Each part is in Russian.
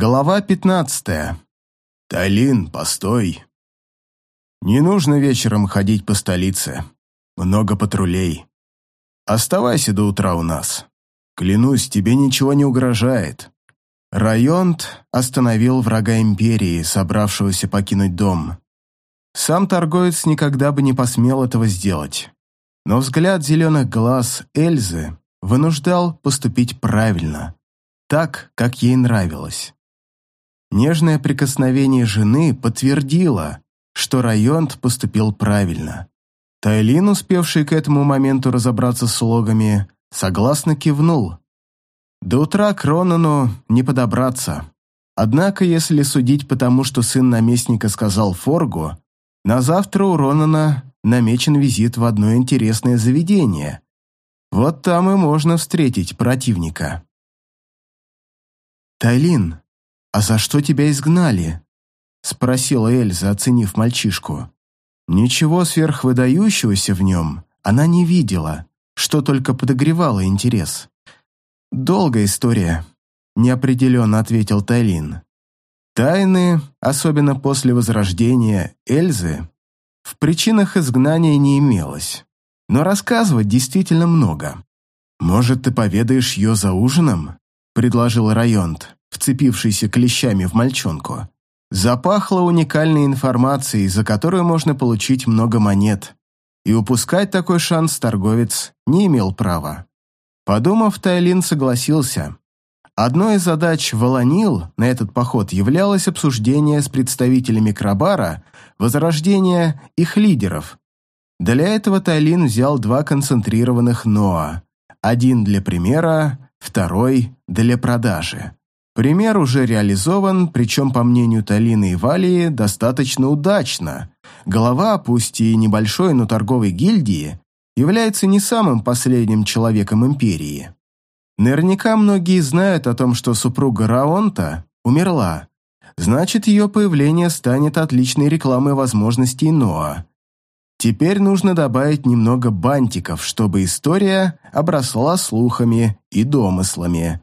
Глава пятнадцатая. Тайлин, постой. Не нужно вечером ходить по столице. Много патрулей. Оставайся до утра у нас. Клянусь, тебе ничего не угрожает. Районт остановил врага империи, собравшегося покинуть дом. Сам торговец никогда бы не посмел этого сделать. Но взгляд зеленых глаз Эльзы вынуждал поступить правильно, так, как ей нравилось. Нежное прикосновение жены подтвердило, что Районт поступил правильно. Тайлин, успевший к этому моменту разобраться с слогами, согласно кивнул. До утра к Ронану не подобраться. Однако, если судить по тому, что сын наместника сказал Форгу, на завтра у Ронана намечен визит в одно интересное заведение. Вот там и можно встретить противника. «Тайлин, «А за что тебя изгнали?» — спросила Эльза, оценив мальчишку. Ничего сверхвыдающегося в нем она не видела, что только подогревало интерес. «Долгая история», — неопределенно ответил Тайлин. Тайны, особенно после возрождения Эльзы, в причинах изгнания не имелось, но рассказывать действительно много. «Может, ты поведаешь ее за ужином?» — предложил Районт вцепившийся клещами в мальчонку. Запахло уникальной информацией, за которую можно получить много монет. И упускать такой шанс торговец не имел права. Подумав, Тайлин согласился. Одной из задач Волонил на этот поход являлось обсуждение с представителями Крабара возрождения их лидеров. Для этого Тайлин взял два концентрированных Ноа. Один для примера, второй для продажи. Пример уже реализован, причем, по мнению Талины и Валии, достаточно удачно. Голова, пусть и небольшой, но торговой гильдии, является не самым последним человеком империи. Наверняка многие знают о том, что супруга Раонта умерла. Значит, ее появление станет отличной рекламой возможностей Ноа. Теперь нужно добавить немного бантиков, чтобы история обросла слухами и домыслами.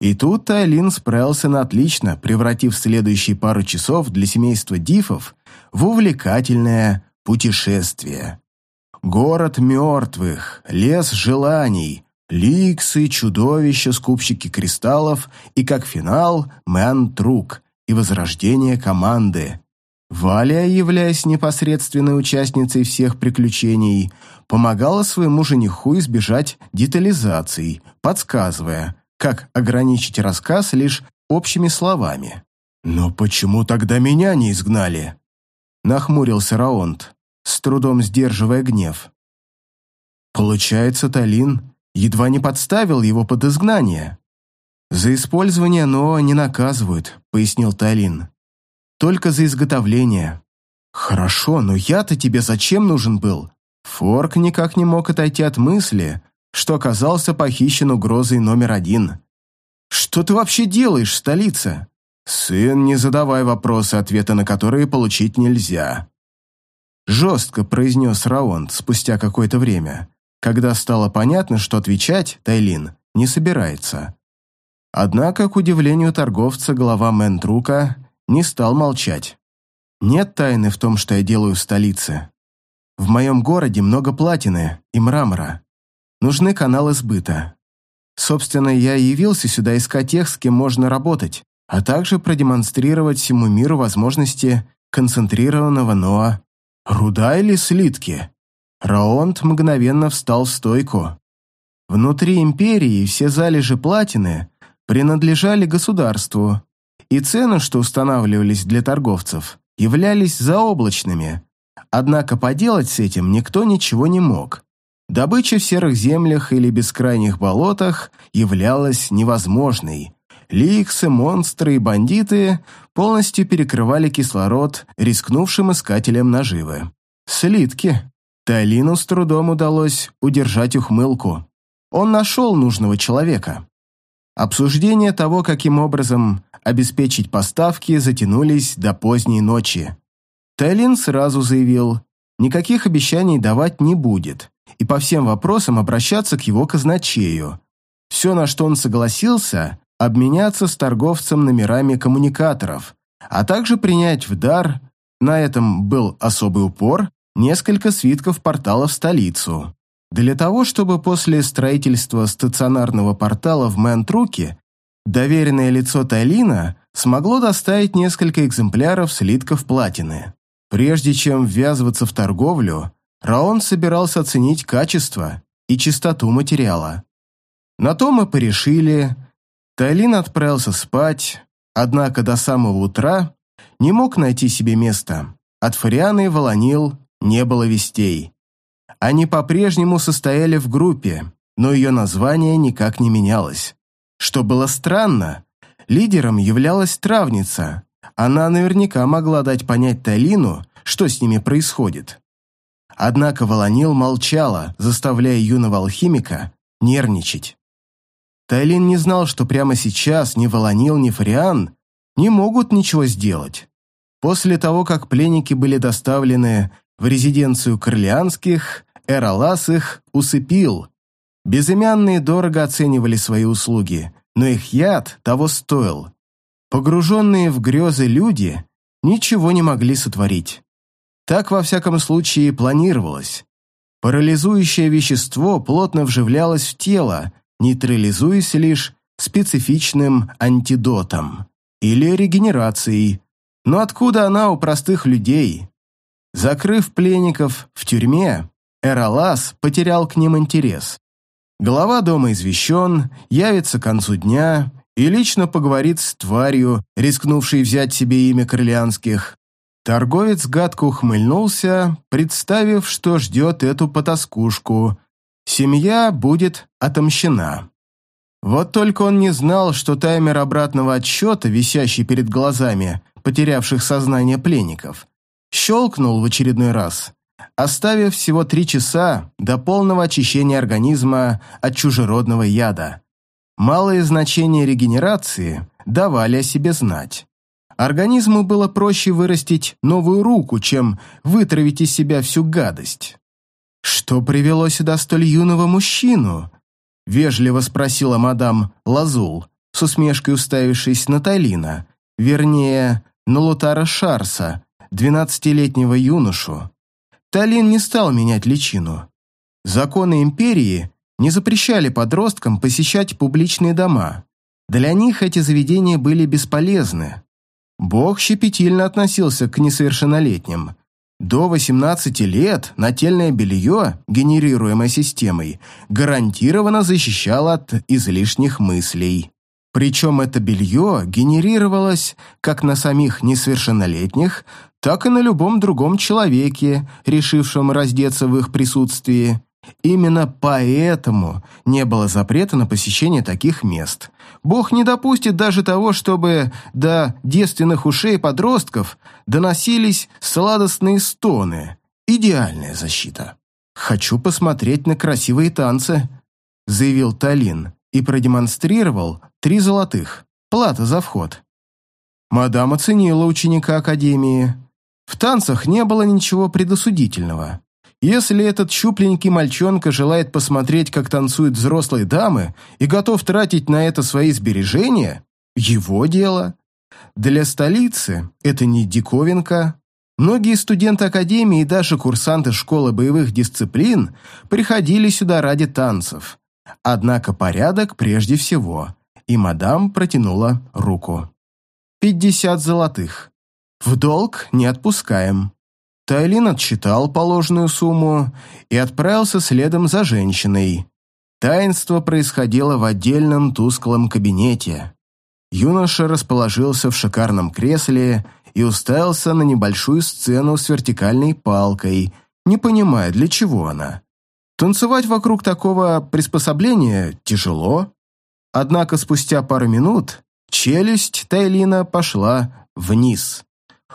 И тут Тайлин справился на отлично, превратив следующие пару часов для семейства Дифов в увлекательное путешествие. Город мертвых, лес желаний, ликсы, чудовища, скупщики кристаллов и, как финал, Мэн-Трук и возрождение команды. Валя, являясь непосредственной участницей всех приключений, помогала своему жениху избежать детализаций, подсказывая – как ограничить рассказ лишь общими словами. «Но почему тогда меня не изгнали?» Нахмурился Раонт, с трудом сдерживая гнев. Получается, Талин едва не подставил его под изгнание. «За использование Ноа не наказывают», — пояснил Талин. «Только за изготовление». «Хорошо, но я-то тебе зачем нужен был?» Форк никак не мог отойти от мысли, что оказался похищен угрозой номер один. «Что ты вообще делаешь в столице?» «Сын, не задавай вопросы, ответы на которые получить нельзя». Жестко произнес Раонд спустя какое-то время, когда стало понятно, что отвечать Тайлин не собирается. Однако, к удивлению торговца, глава Ментрука не стал молчать. «Нет тайны в том, что я делаю в столице. В моем городе много платины и мрамора. Нужны каналы сбыта. Собственно, я явился сюда искать тех, с кем можно работать, а также продемонстрировать всему миру возможности концентрированного НОА. Руда или слитки? Раонт мгновенно встал в стойку. Внутри империи все залежи платины принадлежали государству, и цены, что устанавливались для торговцев, являлись заоблачными. Однако поделать с этим никто ничего не мог. Добыча в серых землях или бескрайних болотах являлась невозможной. Ликсы, монстры и бандиты полностью перекрывали кислород рискнувшим искателям наживы. Слитки. Талину с трудом удалось удержать ухмылку. Он нашел нужного человека. Обсуждения того, каким образом обеспечить поставки, затянулись до поздней ночи. Тайлин сразу заявил, никаких обещаний давать не будет, и по всем вопросам обращаться к его казначею. Все, на что он согласился, обменяться с торговцем номерами коммуникаторов, а также принять в дар, на этом был особый упор, несколько свитков портала в столицу. Для того, чтобы после строительства стационарного портала в Мэнтруке доверенное лицо Тайлина смогло доставить несколько экземпляров слитков платины. Прежде чем ввязываться в торговлю, Раон собирался оценить качество и чистоту материала. На то мы порешили. Тайлин отправился спать, однако до самого утра не мог найти себе места. От Фарианы и Волонил не было вестей. Они по-прежнему состояли в группе, но ее название никак не менялось. Что было странно, лидером являлась травница. Она наверняка могла дать понять Талину, что с ними происходит. Однако Волонил молчала, заставляя юного алхимика нервничать. Тайлин не знал, что прямо сейчас ни Волонил, ни Фариан не могут ничего сделать. После того, как пленники были доставлены в резиденцию Корлианских, Эралас их усыпил. Безымянные дорого оценивали свои услуги, но их яд того стоил. Погруженные в грезы люди ничего не могли сотворить. Так, во всяком случае, планировалось. Парализующее вещество плотно вживлялось в тело, нейтрализуясь лишь специфичным антидотом или регенерацией. Но откуда она у простых людей? Закрыв пленников в тюрьме, Эралас потерял к ним интерес. Глава дома извещен, явится к концу дня и лично поговорит с тварью, рискнувшей взять себе имя Крылянских. Торговец гадко ухмыльнулся, представив, что ждет эту потаскушку. Семья будет отомщена. Вот только он не знал, что таймер обратного отсчета, висящий перед глазами потерявших сознание пленников, щелкнул в очередной раз, оставив всего три часа до полного очищения организма от чужеродного яда. Малые значения регенерации давали о себе знать. Организму было проще вырастить новую руку, чем вытравить из себя всю гадость. «Что привело сюда столь юного мужчину?» — вежливо спросила мадам Лазул, с усмешкой уставившись на Тайлина, вернее, на Лутара Шарса, двенадцатилетнего юношу. Талин не стал менять личину. Законы империи не запрещали подросткам посещать публичные дома. Для них эти заведения были бесполезны. Бог щепетильно относился к несовершеннолетним. До 18 лет нательное белье, генерируемое системой, гарантированно защищало от излишних мыслей. Причем это белье генерировалось как на самих несовершеннолетних, так и на любом другом человеке, решившем раздеться в их присутствии. Именно поэтому не было запрета на посещение таких мест. Бог не допустит даже того, чтобы до девственных ушей подростков доносились сладостные стоны. Идеальная защита. «Хочу посмотреть на красивые танцы», — заявил Талин и продемонстрировал три золотых. Плата за вход. Мадам оценила ученика Академии. В танцах не было ничего предосудительного. Если этот щупленький мальчонка желает посмотреть, как танцуют взрослые дамы, и готов тратить на это свои сбережения, его дело. Для столицы это не диковинка. Многие студенты академии и даже курсанты школы боевых дисциплин приходили сюда ради танцев. Однако порядок прежде всего, и мадам протянула руку. «Пятьдесят золотых. В долг не отпускаем». Тайлин отсчитал положенную сумму и отправился следом за женщиной. Таинство происходило в отдельном тусклом кабинете. Юноша расположился в шикарном кресле и уставился на небольшую сцену с вертикальной палкой, не понимая, для чего она. Танцевать вокруг такого приспособления тяжело. Однако спустя пару минут челюсть Тайлина пошла вниз.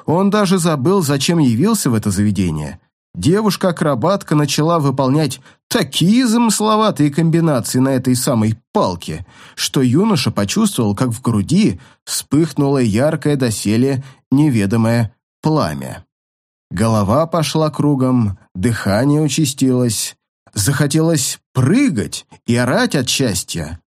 Он даже забыл, зачем явился в это заведение. Девушка-акробатка начала выполнять такие замысловатые комбинации на этой самой палке, что юноша почувствовал, как в груди вспыхнуло яркое доселе неведомое пламя. Голова пошла кругом, дыхание участилось, захотелось прыгать и орать от счастья.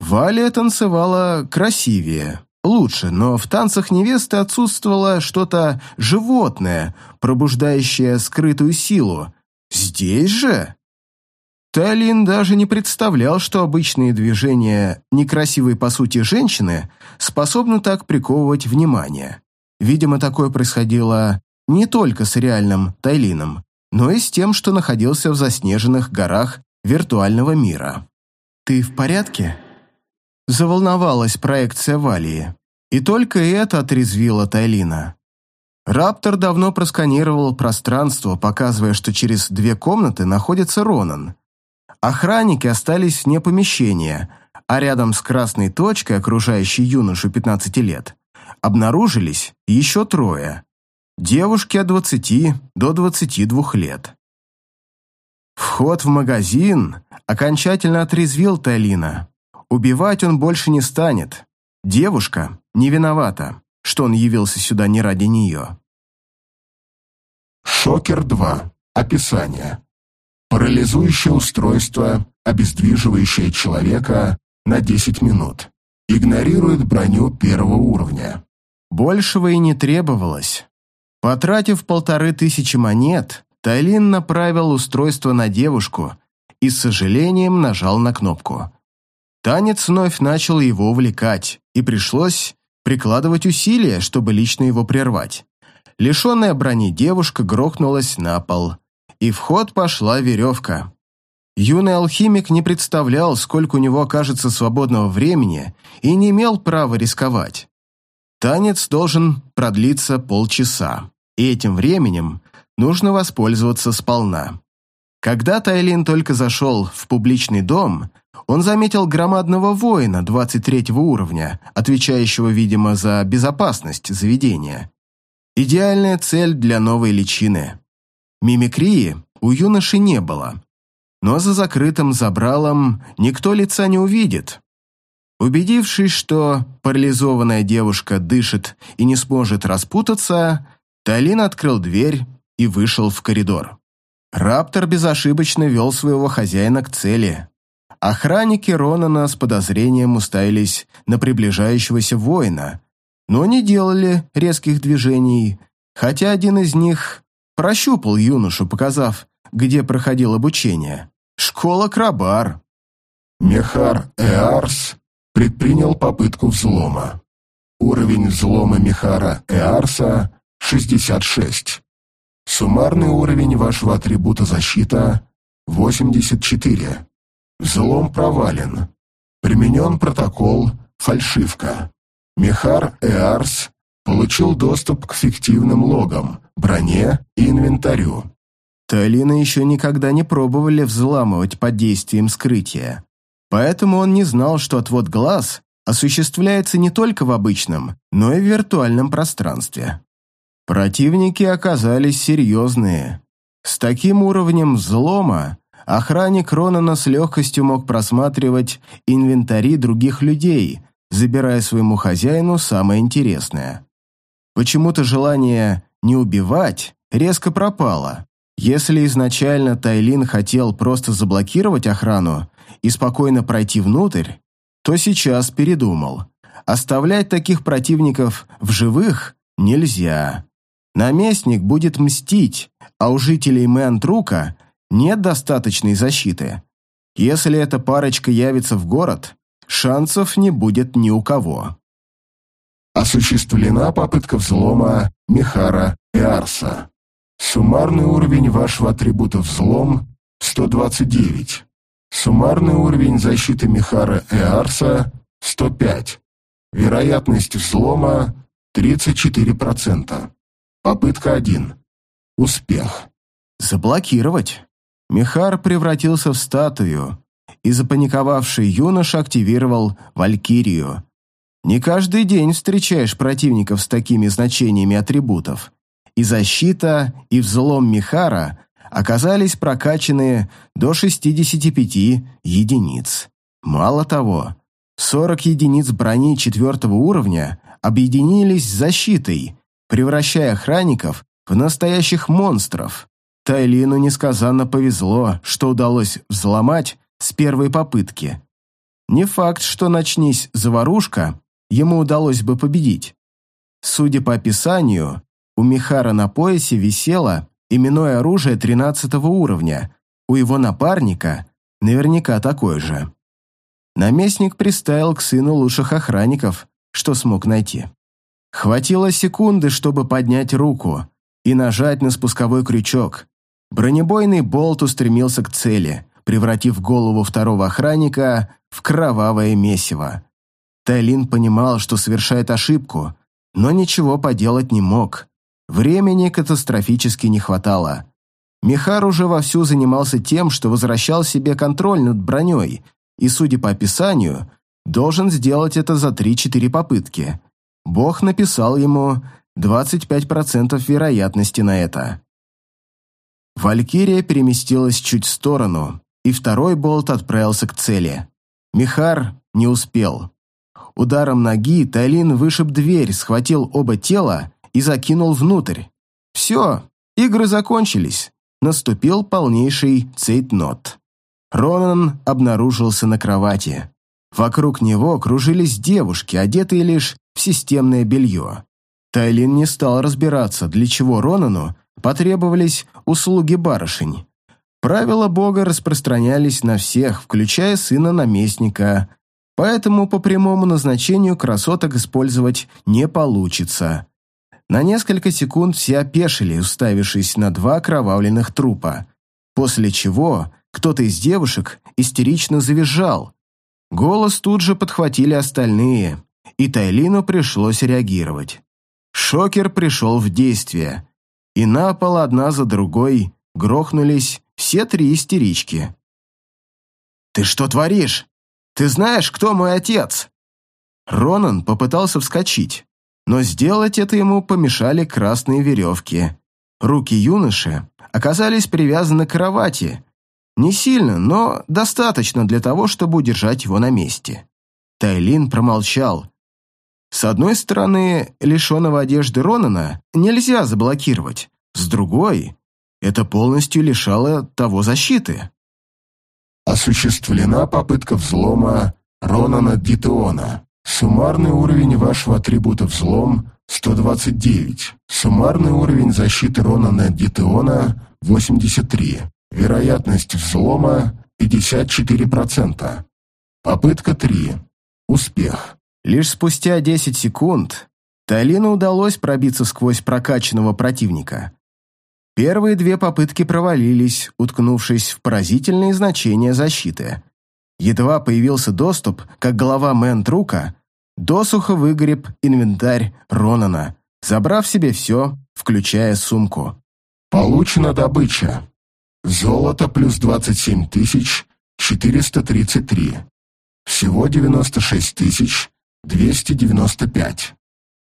Валя танцевала красивее, лучше, но в танцах невесты отсутствовало что-то животное, пробуждающее скрытую силу. Здесь же... Талин даже не представлял, что обычные движения некрасивой по сути женщины способны так приковывать внимание. Видимо, такое происходило не только с реальным Тайлином, но и с тем, что находился в заснеженных горах виртуального мира. «Ты в порядке?» Заволновалась проекция Валии. И только это отрезвило Тайлина. Раптор давно просканировал пространство, показывая, что через две комнаты находится Ронан. Охранники остались вне помещения, а рядом с красной точкой, окружающей юношу 15 лет, обнаружились еще трое. Девушки от 20 до 22 лет. Вход в магазин окончательно отрезвил Тайлина. Убивать он больше не станет. Девушка не виновата, что он явился сюда не ради нее. Шокер 2. Описание. Парализующее устройство, обездвиживающее человека на 10 минут. Игнорирует броню первого уровня. Большего и не требовалось. Потратив полторы тысячи монет, Тайлин направил устройство на девушку и с сожалением нажал на кнопку. Танец вновь начал его увлекать, и пришлось прикладывать усилия, чтобы лично его прервать. Лишенная брони девушка грохнулась на пол, и в ход пошла веревка. Юный алхимик не представлял, сколько у него окажется свободного времени, и не имел права рисковать. Танец должен продлиться полчаса, и этим временем нужно воспользоваться сполна. Когда Тайлин только зашел в публичный дом, он заметил громадного воина 23 уровня, отвечающего, видимо, за безопасность заведения. Идеальная цель для новой личины. Мимикрии у юноши не было, но за закрытым забралом никто лица не увидит. Убедившись, что парализованная девушка дышит и не сможет распутаться, Талин открыл дверь и вышел в коридор. Раптор безошибочно вел своего хозяина к цели. Охранники Ронана с подозрением уставились на приближающегося воина, но не делали резких движений, хотя один из них прощупал юношу, показав, где проходил обучение. Школа Крабар. Мехар Эарс предпринял попытку взлома. Уровень взлома Мехара Эарса 66. Суммарный уровень вашего атрибута защита 84. Взлом провален. Применен протокол «Фальшивка». Мехар Эарс получил доступ к фиктивным логам, броне и инвентарю. Талина еще никогда не пробовали взламывать под действием скрытия. Поэтому он не знал, что отвод глаз осуществляется не только в обычном, но и в виртуальном пространстве. Противники оказались серьезные. С таким уровнем взлома охранник Ронана с легкостью мог просматривать инвентари других людей, забирая своему хозяину самое интересное. Почему-то желание не убивать резко пропало. Если изначально Тайлин хотел просто заблокировать охрану и спокойно пройти внутрь, то сейчас передумал. Оставлять таких противников в живых нельзя. Наместник будет мстить, а у жителей Мэнтрука нет достаточной защиты. Если эта парочка явится в город, шансов не будет ни у кого. Осуществлена попытка взлома Михара и Арса. Суммарный уровень вашего атрибута взлом 129. Суммарный уровень защиты Михара и Арса 105. Вероятность взлома 34%. Попытка 1. Успех. Заблокировать. Михар превратился в статую, и запаниковавший юноша активировал Валькирию. Не каждый день встречаешь противников с такими значениями атрибутов. И защита, и взлом Михара оказались прокачаны до 65 единиц. Мало того, 40 единиц брони четвертого уровня объединились с защитой, превращая охранников в настоящих монстров. Тайлину несказанно повезло, что удалось взломать с первой попытки. Не факт, что начнись заварушка, ему удалось бы победить. Судя по описанию, у Михара на поясе висело именное оружие 13 уровня, у его напарника наверняка такое же. Наместник приставил к сыну лучших охранников, что смог найти. Хватило секунды, чтобы поднять руку и нажать на спусковой крючок. Бронебойный болт устремился к цели, превратив голову второго охранника в кровавое месиво. Тайлин понимал, что совершает ошибку, но ничего поделать не мог. Времени катастрофически не хватало. Михар уже вовсю занимался тем, что возвращал себе контроль над броней, и, судя по описанию, должен сделать это за 3-4 попытки. Бог написал ему 25% вероятности на это. Валькирия переместилась чуть в сторону, и второй болт отправился к цели. Михар не успел. Ударом ноги Тайлин вышиб дверь, схватил оба тела и закинул внутрь. Все, игры закончились. Наступил полнейший цейтнот. Ронан обнаружился на кровати. Вокруг него кружились девушки, одетые лишь в системное белье. Тайлин не стал разбираться, для чего Ронану потребовались услуги барышень. Правила бога распространялись на всех, включая сына наместника, поэтому по прямому назначению красоток использовать не получится. На несколько секунд все опешили, уставившись на два окровавленных трупа, после чего кто-то из девушек истерично завизжал. Голос тут же подхватили остальные, и Тайлину пришлось реагировать. Шокер пришел в действие, и на пол одна за другой грохнулись все три истерички. «Ты что творишь? Ты знаешь, кто мой отец?» Ронан попытался вскочить, но сделать это ему помешали красные веревки. Руки юноши оказались привязаны к кровати, не сильно, но достаточно для того, чтобы удержать его на месте. Тайлин промолчал. С одной стороны, лишенного одежды Ронана нельзя заблокировать. С другой, это полностью лишало того защиты. Осуществлена попытка взлома Ронана Дитеона. Суммарный уровень вашего атрибута взлом 129. Суммарный уровень защиты Ронана Дитеона 83. Вероятность взлома 54%. Попытка 3. Успех. Лишь спустя 10 секунд Талину удалось пробиться сквозь прокачанного противника. Первые две попытки провалились, уткнувшись в поразительные значения защиты. Едва появился доступ, как голова Мэн-Трука досуха выгреб инвентарь Ронана, забрав себе все, включая сумку. Получена добыча. Золото плюс 27 тысяч 433. Всего 96 тысяч 295.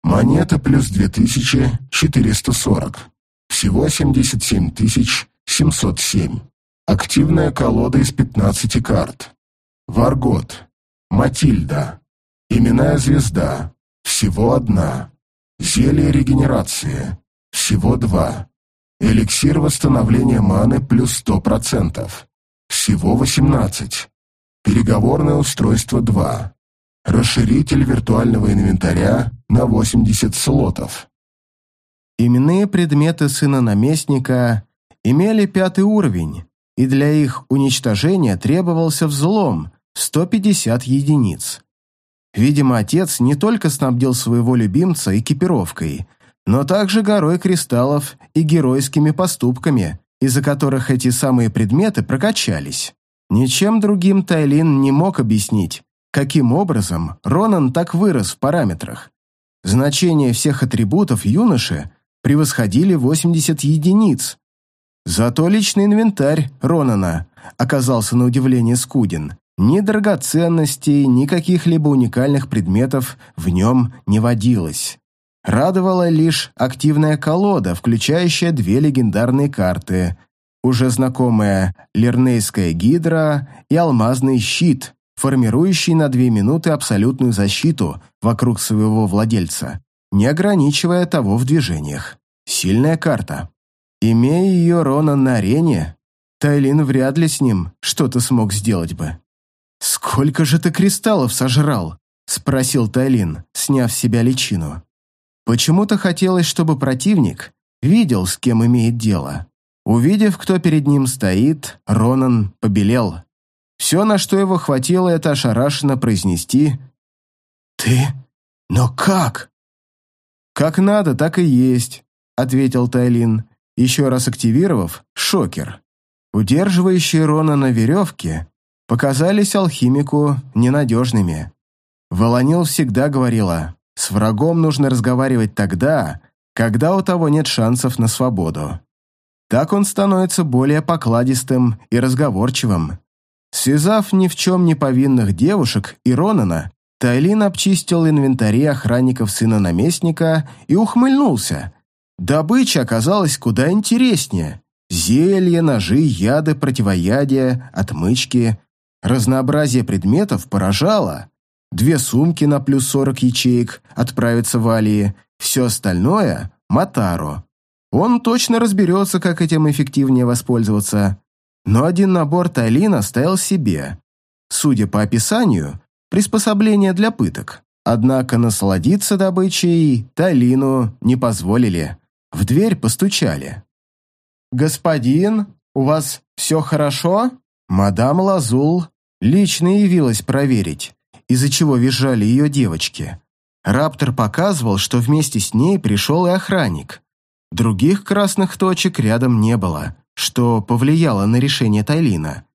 Монета плюс 2440. Всего 77 тысяч 707. Активная колода из 15 карт. Варгот. Матильда. Именная звезда. Всего одна. Зелье регенерации. Всего два. Эликсир восстановления маны плюс 100%. Всего 18. Переговорное устройство 2. Расширитель виртуального инвентаря на 80 слотов. Именные предметы сына наместника имели пятый уровень, и для их уничтожения требовался взлом в 150 единиц. Видимо, отец не только снабдил своего любимца экипировкой – но также горой кристаллов и геройскими поступками, из-за которых эти самые предметы прокачались. Ничем другим Тайлин не мог объяснить, каким образом Ронан так вырос в параметрах. Значения всех атрибутов юноши превосходили 80 единиц. Зато личный инвентарь Ронана оказался на удивление скуден. Ни драгоценностей, ни каких-либо уникальных предметов в нем не водилось. Радовала лишь активная колода, включающая две легендарные карты, уже знакомая Лернейская гидра и Алмазный щит, формирующий на две минуты абсолютную защиту вокруг своего владельца, не ограничивая того в движениях. Сильная карта. Имея ее Рона на арене, Тайлин вряд ли с ним что-то смог сделать бы. «Сколько же ты кристаллов сожрал?» — спросил Тайлин, сняв с себя личину. Почему-то хотелось, чтобы противник видел, с кем имеет дело. Увидев, кто перед ним стоит, Ронан побелел. Все, на что его хватило, это ошарашенно произнести «Ты? Но как?» «Как надо, так и есть», — ответил Тайлин, еще раз активировав шокер. Удерживающие Рона на веревке показались алхимику ненадежными. Волонил всегда говорила, с врагом нужно разговаривать тогда, когда у того нет шансов на свободу. Так он становится более покладистым и разговорчивым. Связав ни в чем не повинных девушек и Ронана, Тайлин обчистил инвентари охранников сына наместника и ухмыльнулся. Добыча оказалась куда интереснее. Зелья, ножи, яды, противоядия, отмычки. Разнообразие предметов поражало. Две сумки на плюс 40 ячеек отправятся в Алии, все остальное – Матару. Он точно разберется, как этим эффективнее воспользоваться. Но один набор Тайлин оставил себе. Судя по описанию, приспособление для пыток. Однако насладиться добычей Талину не позволили. В дверь постучали. «Господин, у вас все хорошо?» Мадам Лазул лично явилась проверить, из-за чего визжали ее девочки. Раптор показывал, что вместе с ней пришел и охранник. Других красных точек рядом не было, что повлияло на решение Тайлина.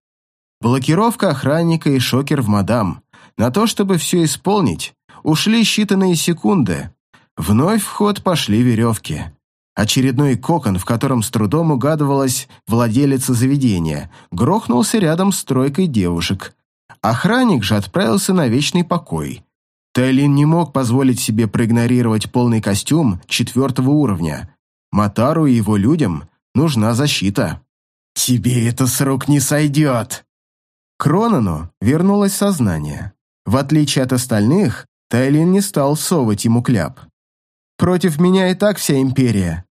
Блокировка охранника и шокер в мадам. На то, чтобы все исполнить, ушли считанные секунды. Вновь в ход пошли веревки. Очередной кокон, в котором с трудом угадывалась владелица заведения, грохнулся рядом с тройкой девушек. Охранник же отправился на вечный покой. Тайлин не мог позволить себе проигнорировать полный костюм четвертого уровня. Матару и его людям нужна защита. «Тебе это с рук не сойдет!» Кронану вернулось сознание. В отличие от остальных, Тайлин не стал совать ему кляп. «Против меня и так вся империя.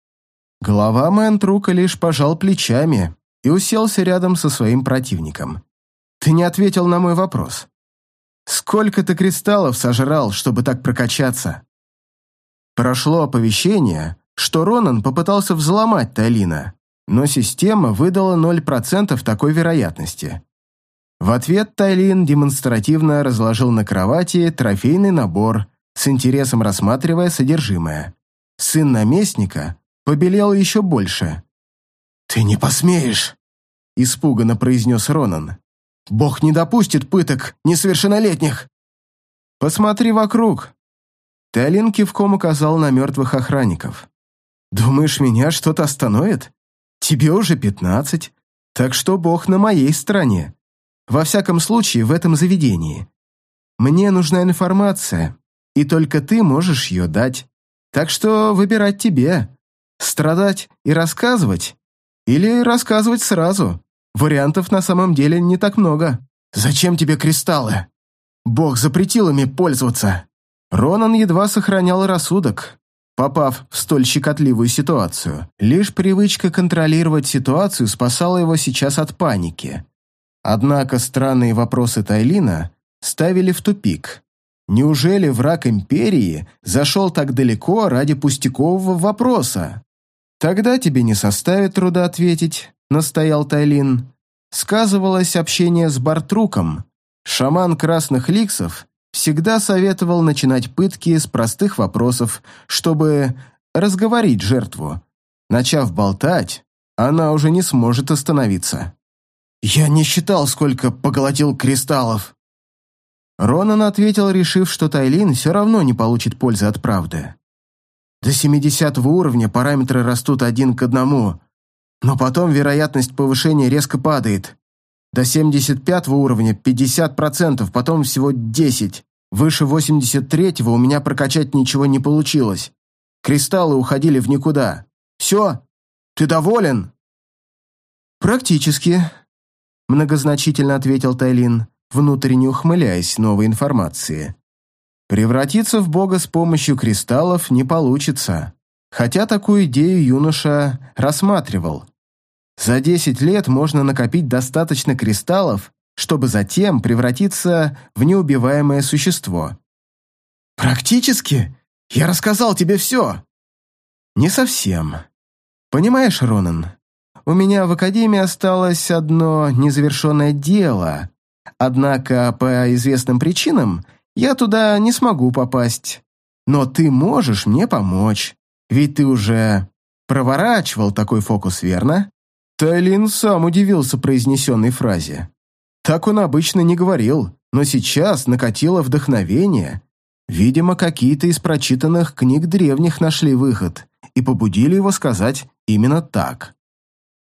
Глава Мэнтрука лишь пожал плечами и уселся рядом со своим противником. «Ты не ответил на мой вопрос. Сколько ты кристаллов сожрал, чтобы так прокачаться?» Прошло оповещение, что Ронан попытался взломать Талина, но система выдала 0% такой вероятности. В ответ Тайлин демонстративно разложил на кровати трофейный набор, с интересом рассматривая содержимое. Сын наместника побелел еще больше. «Ты не посмеешь!» – испуганно произнес Ронан. «Бог не допустит пыток несовершеннолетних!» «Посмотри вокруг!» Теолин кивком указал на мертвых охранников. «Думаешь, меня что-то остановит? Тебе уже пятнадцать, так что Бог на моей стороне. Во всяком случае, в этом заведении. Мне нужна информация, и только ты можешь ее дать. Так что выбирать тебе. Страдать и рассказывать? Или рассказывать сразу? Вариантов на самом деле не так много. Зачем тебе кристаллы? Бог запретил ими пользоваться. Ронан едва сохранял рассудок, попав в столь щекотливую ситуацию. Лишь привычка контролировать ситуацию спасала его сейчас от паники. Однако странные вопросы Тайлина ставили в тупик. Неужели враг Империи зашел так далеко ради пустякового вопроса? «Тогда тебе не составит труда ответить», — настоял Тайлин. Сказывалось общение с Бартруком. Шаман красных ликсов всегда советовал начинать пытки с простых вопросов, чтобы разговорить жертву. Начав болтать, она уже не сможет остановиться. «Я не считал, сколько поглотил кристаллов». Ронан ответил, решив, что Тайлин все равно не получит пользы от правды. До 70 уровня параметры растут один к одному, но потом вероятность повышения резко падает. До 75 уровня 50%, потом всего 10. Выше 83 у меня прокачать ничего не получилось. Кристаллы уходили в никуда. Все? Ты доволен? Практически, многозначительно ответил Тайлин, внутренне ухмыляясь новой информации. Превратиться в бога с помощью кристаллов не получится, хотя такую идею юноша рассматривал. За 10 лет можно накопить достаточно кристаллов, чтобы затем превратиться в неубиваемое существо. «Практически? Я рассказал тебе все!» «Не совсем. Понимаешь, Ронан, у меня в Академии осталось одно незавершенное дело, однако по известным причинам я туда не смогу попасть. Но ты можешь мне помочь, ведь ты уже проворачивал такой фокус, верно?» Тайлин сам удивился произнесенной фразе. Так он обычно не говорил, но сейчас накатило вдохновение. Видимо, какие-то из прочитанных книг древних нашли выход и побудили его сказать именно так.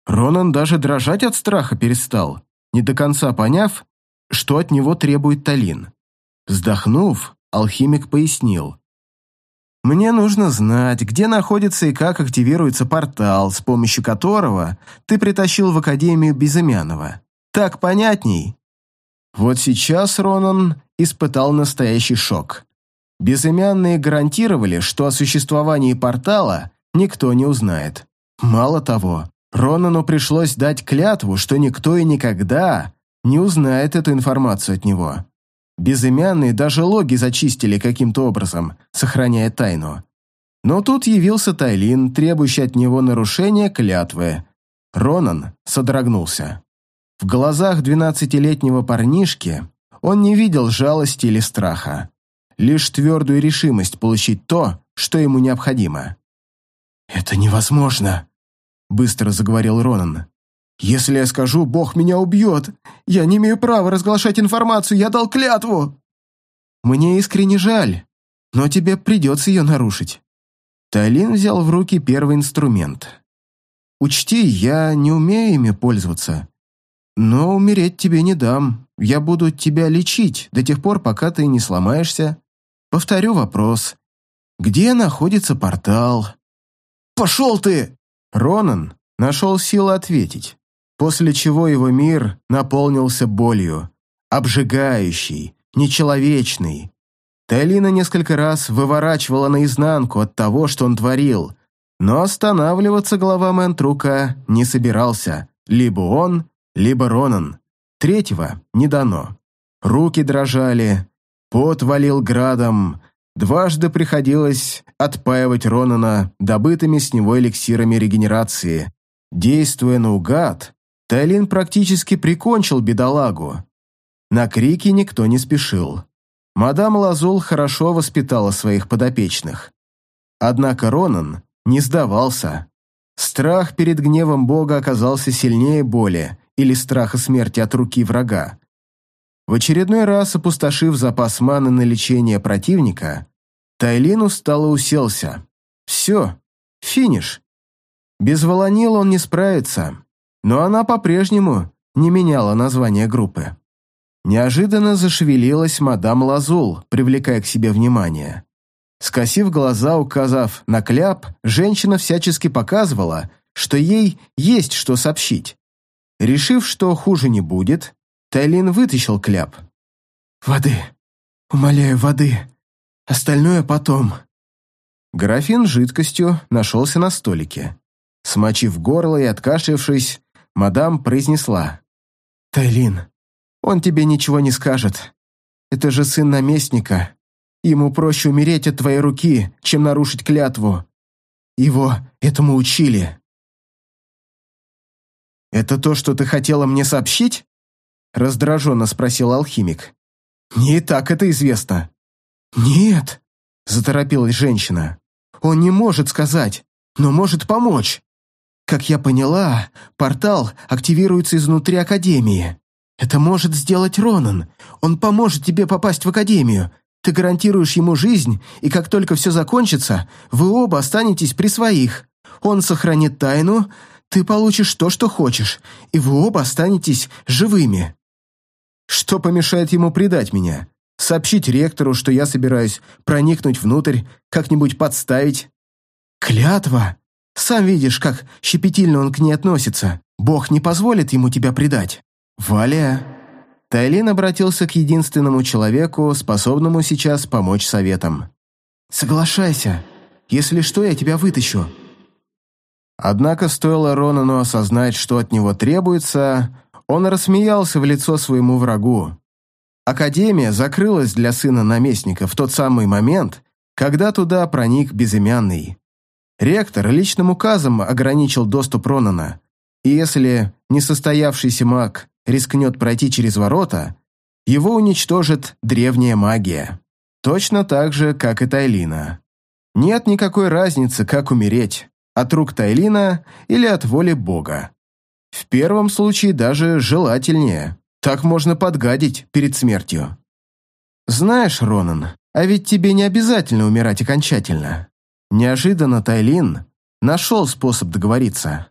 Ронан даже дрожать от страха перестал, не до конца поняв, что от него требует Талин. Вздохнув, алхимик пояснил. «Мне нужно знать, где находится и как активируется портал, с помощью которого ты притащил в Академию Безымянова. Так понятней?» Вот сейчас Ронан испытал настоящий шок. Безымянные гарантировали, что о существовании портала никто не узнает. Мало того, Ронану пришлось дать клятву, что никто и никогда не узнает эту информацию от него. Безымянные даже логи зачистили каким-то образом, сохраняя тайну. Но тут явился Тайлин, требующий от него нарушения клятвы. Ронан содрогнулся. В глазах двенадцатилетнего парнишки он не видел жалости или страха, лишь твердую решимость получить то, что ему необходимо. «Это невозможно», — быстро заговорил Ронан. «Если я скажу, Бог меня убьет. Я не имею права разглашать информацию, я дал клятву». «Мне искренне жаль, но тебе придется ее нарушить». Тайлин взял в руки первый инструмент. «Учти, я не умею ими пользоваться, но умереть тебе не дам. Я буду тебя лечить до тех пор, пока ты не сломаешься. Повторю вопрос. Где находится портал?» «Пошел ты!» Ронан нашел силы ответить после чего его мир наполнился болью, обжигающей, нечеловечной. Тайлина несколько раз выворачивала наизнанку от того, что он творил, но останавливаться глава Мэнтрука не собирался, либо он, либо Ронан. Третьего не дано. Руки дрожали, пот валил градом, дважды приходилось отпаивать Ронана добытыми с него эликсирами регенерации. Действуя наугад, Тайлин практически прикончил бедолагу. На крики никто не спешил. Мадам Лазул хорошо воспитала своих подопечных. Однако Ронан не сдавался. Страх перед гневом Бога оказался сильнее боли или страха смерти от руки врага. В очередной раз, опустошив запас маны на лечение противника, Тайлин устало уселся. Все, финиш. Без Волонила он не справится но она по-прежнему не меняла название группы. Неожиданно зашевелилась мадам Лазул, привлекая к себе внимание. Скосив глаза, указав на кляп, женщина всячески показывала, что ей есть что сообщить. Решив, что хуже не будет, Тайлин вытащил кляп. «Воды. Умоляю, воды. Остальное потом». Графин с жидкостью нашелся на столике. Смочив горло и откашлявшись, мадам произнесла. «Тайлин, он тебе ничего не скажет. Это же сын наместника. Ему проще умереть от твоей руки, чем нарушить клятву. Его этому учили». «Это то, что ты хотела мне сообщить?» раздраженно спросил алхимик. «Не так это известно». «Нет», — заторопилась женщина. «Он не может сказать, но может помочь. Как я поняла, портал активируется изнутри Академии. Это может сделать Ронан. Он поможет тебе попасть в Академию. Ты гарантируешь ему жизнь, и как только все закончится, вы оба останетесь при своих. Он сохранит тайну, ты получишь то, что хочешь, и вы оба останетесь живыми. Что помешает ему предать меня? Сообщить ректору, что я собираюсь проникнуть внутрь, как-нибудь подставить? Клятва? Сам видишь, как щепетильно он к ней относится. Бог не позволит ему тебя предать. Валя...» Тайлин обратился к единственному человеку, способному сейчас помочь советам. «Соглашайся. Если что, я тебя вытащу». Однако стоило Ронану осознать, что от него требуется, он рассмеялся в лицо своему врагу. Академия закрылась для сына наместника в тот самый момент, когда туда проник безымянный. Ректор личным указом ограничил доступ Ронана, и если несостоявшийся маг рискнет пройти через ворота, его уничтожит древняя магия. Точно так же, как и Тайлина. Нет никакой разницы, как умереть, от рук Тайлина или от воли Бога. В первом случае даже желательнее. Так можно подгадить перед смертью. Знаешь, Ронан, а ведь тебе не обязательно умирать окончательно. Неожиданно Тайлин нашел способ договориться.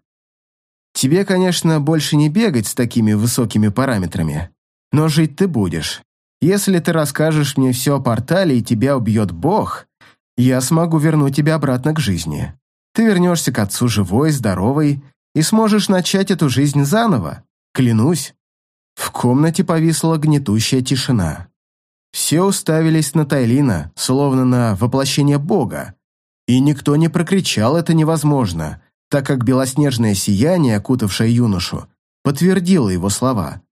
Тебе, конечно, больше не бегать с такими высокими параметрами, но жить ты будешь. Если ты расскажешь мне все о портале и тебя убьет Бог, я смогу вернуть тебя обратно к жизни. Ты вернешься к отцу живой, здоровой и сможешь начать эту жизнь заново, клянусь». В комнате повисла гнетущая тишина. Все уставились на Тайлина, словно на воплощение Бога, и никто не прокричал «это невозможно», так как белоснежное сияние, окутавшее юношу, подтвердило его слова.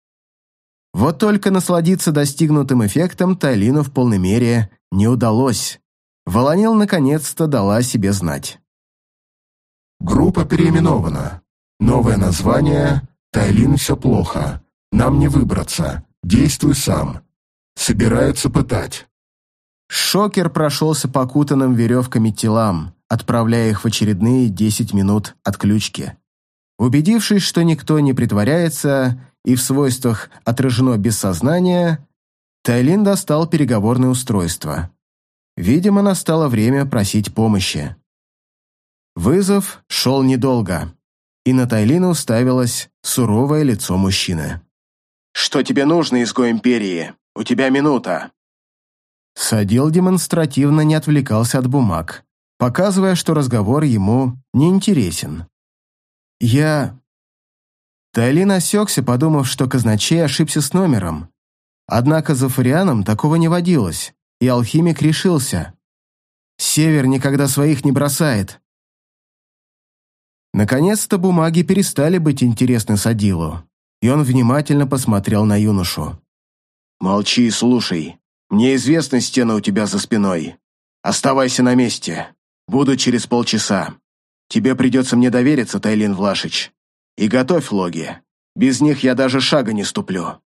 Вот только насладиться достигнутым эффектом Тайлину в полной мере не удалось. Волонил наконец-то дала себе знать. Группа переименована. Новое название «Тайлин все плохо. Нам не выбраться. Действуй сам. Собираются пытать». Шокер прошелся по кутанным веревками телам, отправляя их в очередные 10 минут отключки. Убедившись, что никто не притворяется и в свойствах отражено без сознания, Тайлин достал переговорное устройство. Видимо, настало время просить помощи. Вызов шел недолго, и на Тайлина уставилось суровое лицо мужчины. «Что тебе нужно, изгой Империи? У тебя минута!» Садил демонстративно не отвлекался от бумаг, показывая, что разговор ему не интересен. «Я...» Тайлин осекся, подумав, что казначей ошибся с номером. Однако за Фарианом такого не водилось, и алхимик решился. «Север никогда своих не бросает». Наконец-то бумаги перестали быть интересны Садилу, и он внимательно посмотрел на юношу. «Молчи и слушай. Мне известна стена у тебя за спиной. Оставайся на месте. Буду через полчаса. Тебе придется мне довериться, Тайлин Влашич. И готовь логи. Без них я даже шага не ступлю».